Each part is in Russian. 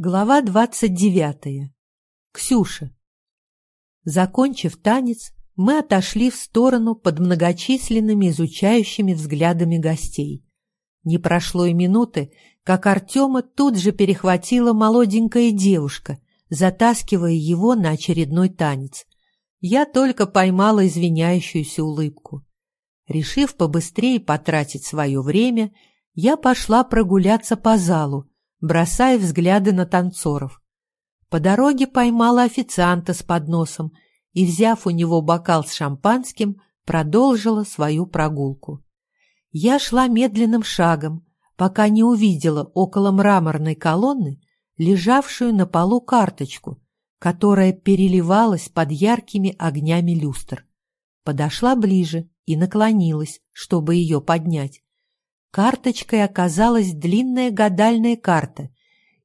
Глава двадцать девятая. Ксюша. Закончив танец, мы отошли в сторону под многочисленными изучающими взглядами гостей. Не прошло и минуты, как Артема тут же перехватила молоденькая девушка, затаскивая его на очередной танец. Я только поймала извиняющуюся улыбку. Решив побыстрее потратить свое время, я пошла прогуляться по залу, бросая взгляды на танцоров. По дороге поймала официанта с подносом и, взяв у него бокал с шампанским, продолжила свою прогулку. Я шла медленным шагом, пока не увидела около мраморной колонны лежавшую на полу карточку, которая переливалась под яркими огнями люстр. Подошла ближе и наклонилась, чтобы ее поднять. Карточкой оказалась длинная гадальная карта,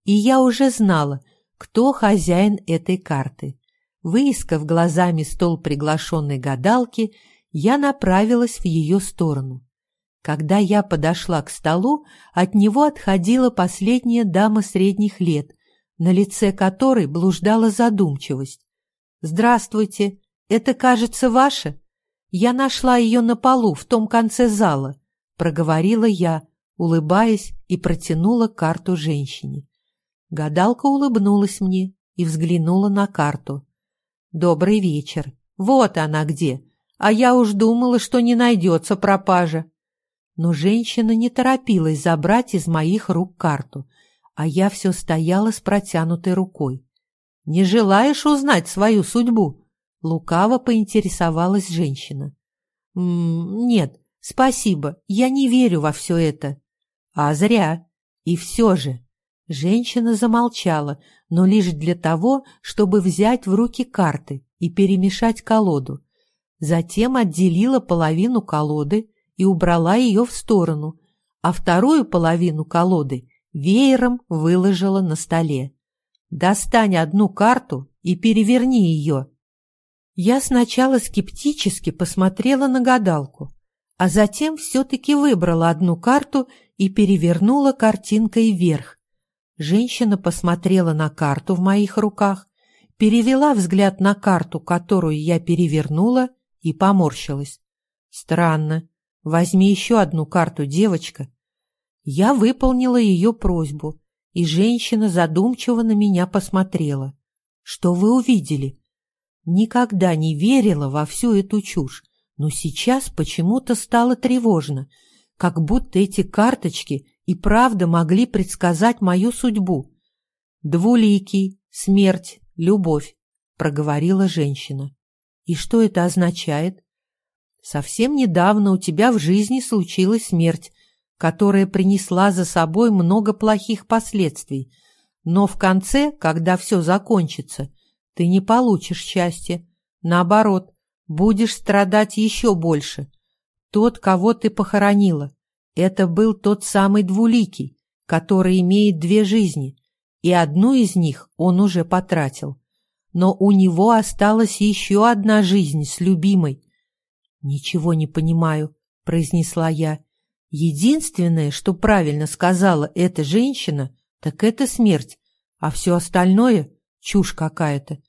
и я уже знала, кто хозяин этой карты. Выискав глазами стол приглашенной гадалки, я направилась в ее сторону. Когда я подошла к столу, от него отходила последняя дама средних лет, на лице которой блуждала задумчивость. «Здравствуйте, это, кажется, ваша? Я нашла ее на полу в том конце зала. — проговорила я, улыбаясь, и протянула карту женщине. Гадалка улыбнулась мне и взглянула на карту. «Добрый вечер. Вот она где. А я уж думала, что не найдется пропажа». Но женщина не торопилась забрать из моих рук карту, а я все стояла с протянутой рукой. «Не желаешь узнать свою судьбу?» Лукаво поинтересовалась женщина. «М -м, «Нет, Спасибо, я не верю во все это. А зря. И все же. Женщина замолчала, но лишь для того, чтобы взять в руки карты и перемешать колоду. Затем отделила половину колоды и убрала ее в сторону, а вторую половину колоды веером выложила на столе. «Достань одну карту и переверни ее». Я сначала скептически посмотрела на гадалку, а затем все-таки выбрала одну карту и перевернула картинкой вверх. Женщина посмотрела на карту в моих руках, перевела взгляд на карту, которую я перевернула, и поморщилась. «Странно. Возьми еще одну карту, девочка». Я выполнила ее просьбу, и женщина задумчиво на меня посмотрела. «Что вы увидели?» Никогда не верила во всю эту чушь, но сейчас почему-то стало тревожно, как будто эти карточки и правда могли предсказать мою судьбу. «Двуликий, смерть, любовь», — проговорила женщина. «И что это означает?» «Совсем недавно у тебя в жизни случилась смерть, которая принесла за собой много плохих последствий, но в конце, когда все закончится, ты не получишь счастья. Наоборот, будешь страдать еще больше. Тот, кого ты похоронила, это был тот самый двуликий, который имеет две жизни, и одну из них он уже потратил. Но у него осталась еще одна жизнь с любимой. «Ничего не понимаю», — произнесла я. «Единственное, что правильно сказала эта женщина, так это смерть, а все остальное — чушь какая-то».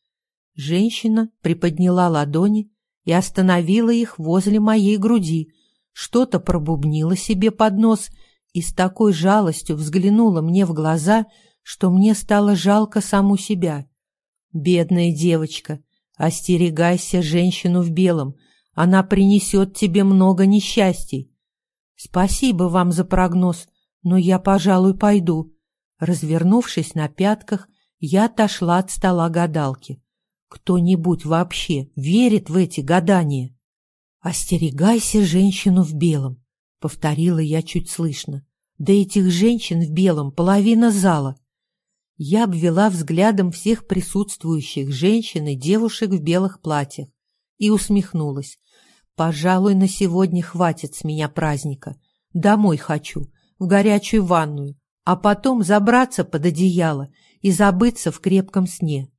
Женщина приподняла ладони, и остановила их возле моей груди, что-то пробубнила себе под нос и с такой жалостью взглянула мне в глаза, что мне стало жалко саму себя. «Бедная девочка, остерегайся женщину в белом, она принесет тебе много несчастий». «Спасибо вам за прогноз, но я, пожалуй, пойду». Развернувшись на пятках, я отошла от стола гадалки. Кто-нибудь вообще верит в эти гадания? «Остерегайся женщину в белом», — повторила я чуть слышно. «Да этих женщин в белом половина зала». Я обвела взглядом всех присутствующих женщин и девушек в белых платьях и усмехнулась. «Пожалуй, на сегодня хватит с меня праздника. Домой хочу, в горячую ванную, а потом забраться под одеяло и забыться в крепком сне.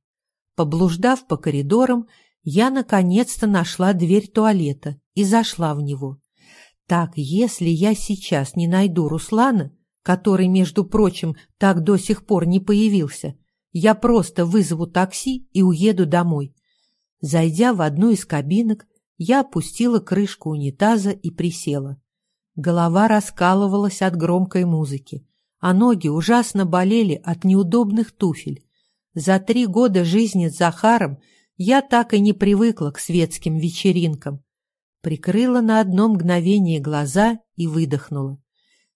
Поблуждав по коридорам, я наконец-то нашла дверь туалета и зашла в него. Так, если я сейчас не найду Руслана, который, между прочим, так до сих пор не появился. Я просто вызову такси и уеду домой. Зайдя в одну из кабинок, я опустила крышку унитаза и присела. Голова раскалывалась от громкой музыки, а ноги ужасно болели от неудобных туфель. За три года жизни с Захаром я так и не привыкла к светским вечеринкам. Прикрыла на одно мгновение глаза и выдохнула.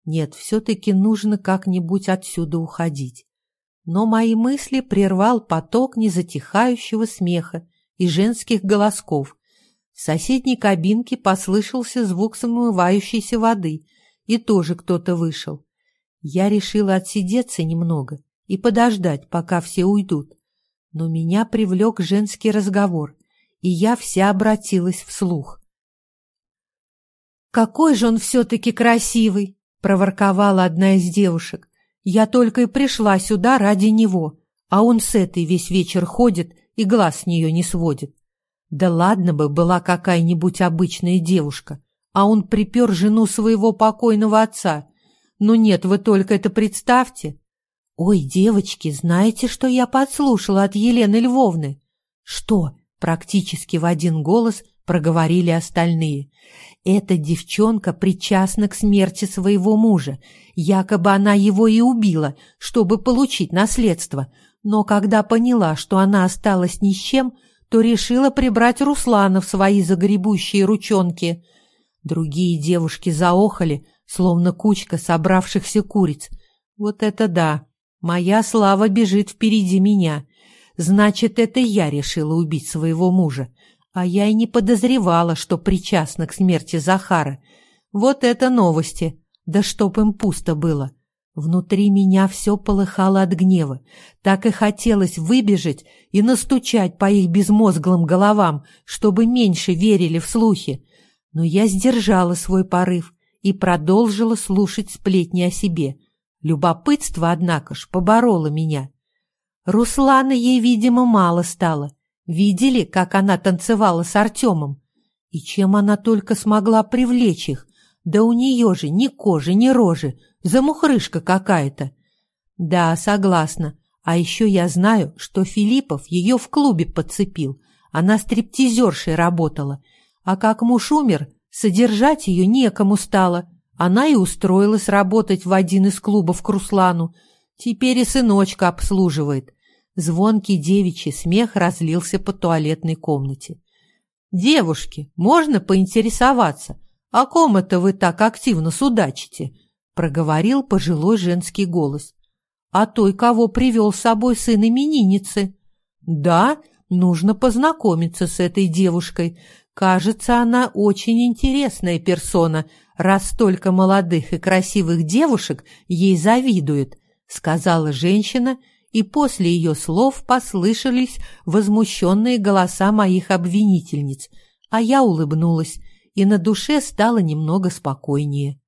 Нет, все-таки нужно как-нибудь отсюда уходить. Но мои мысли прервал поток незатихающего смеха и женских голосков. В соседней кабинке послышался звук смывающейся воды, и тоже кто-то вышел. Я решила отсидеться немного и подождать, пока все уйдут. Но меня привлек женский разговор, и я вся обратилась вслух. «Какой же он все-таки красивый!» — проворковала одна из девушек. «Я только и пришла сюда ради него, а он с этой весь вечер ходит и глаз с нее не сводит. Да ладно бы была какая-нибудь обычная девушка, а он припер жену своего покойного отца. Ну нет, вы только это представьте. Ой, девочки, знаете, что я подслушала от Елены Львовны? Что? Практически в один голос проговорили остальные. Эта девчонка причастна к смерти своего мужа. Якобы она его и убила, чтобы получить наследство. Но когда поняла, что она осталась ни с чем, то решила прибрать Руслана в свои загребущие ручонки. Другие девушки заохали, словно кучка собравшихся куриц. Вот это да! Моя слава бежит впереди меня. Значит, это я решила убить своего мужа. А я и не подозревала, что причастна к смерти Захара. Вот это новости! Да чтоб им пусто было! Внутри меня все полыхало от гнева. Так и хотелось выбежать и настучать по их безмозглым головам, чтобы меньше верили в слухи. Но я сдержала свой порыв и продолжила слушать сплетни о себе. Любопытство, однако ж, побороло меня. Руслана ей, видимо, мало стало. Видели, как она танцевала с Артемом? И чем она только смогла привлечь их? Да у нее же ни кожи, ни рожи, замухрышка какая-то. Да, согласна. А еще я знаю, что Филиппов ее в клубе подцепил. Она стриптизершей работала. А как муж умер, содержать ее некому стало. Она и устроилась работать в один из клубов к Руслану. Теперь и сыночка обслуживает. Звонкий девичий смех разлился по туалетной комнате. «Девушки, можно поинтересоваться, о ком это вы так активно судачите?» — проговорил пожилой женский голос. «А той, кого привел с собой сын именинницы?» «Да, нужно познакомиться с этой девушкой. Кажется, она очень интересная персона, раз столько молодых и красивых девушек ей завидует», — сказала женщина и после ее слов послышались возмущенные голоса моих обвинительниц, а я улыбнулась, и на душе стало немного спокойнее.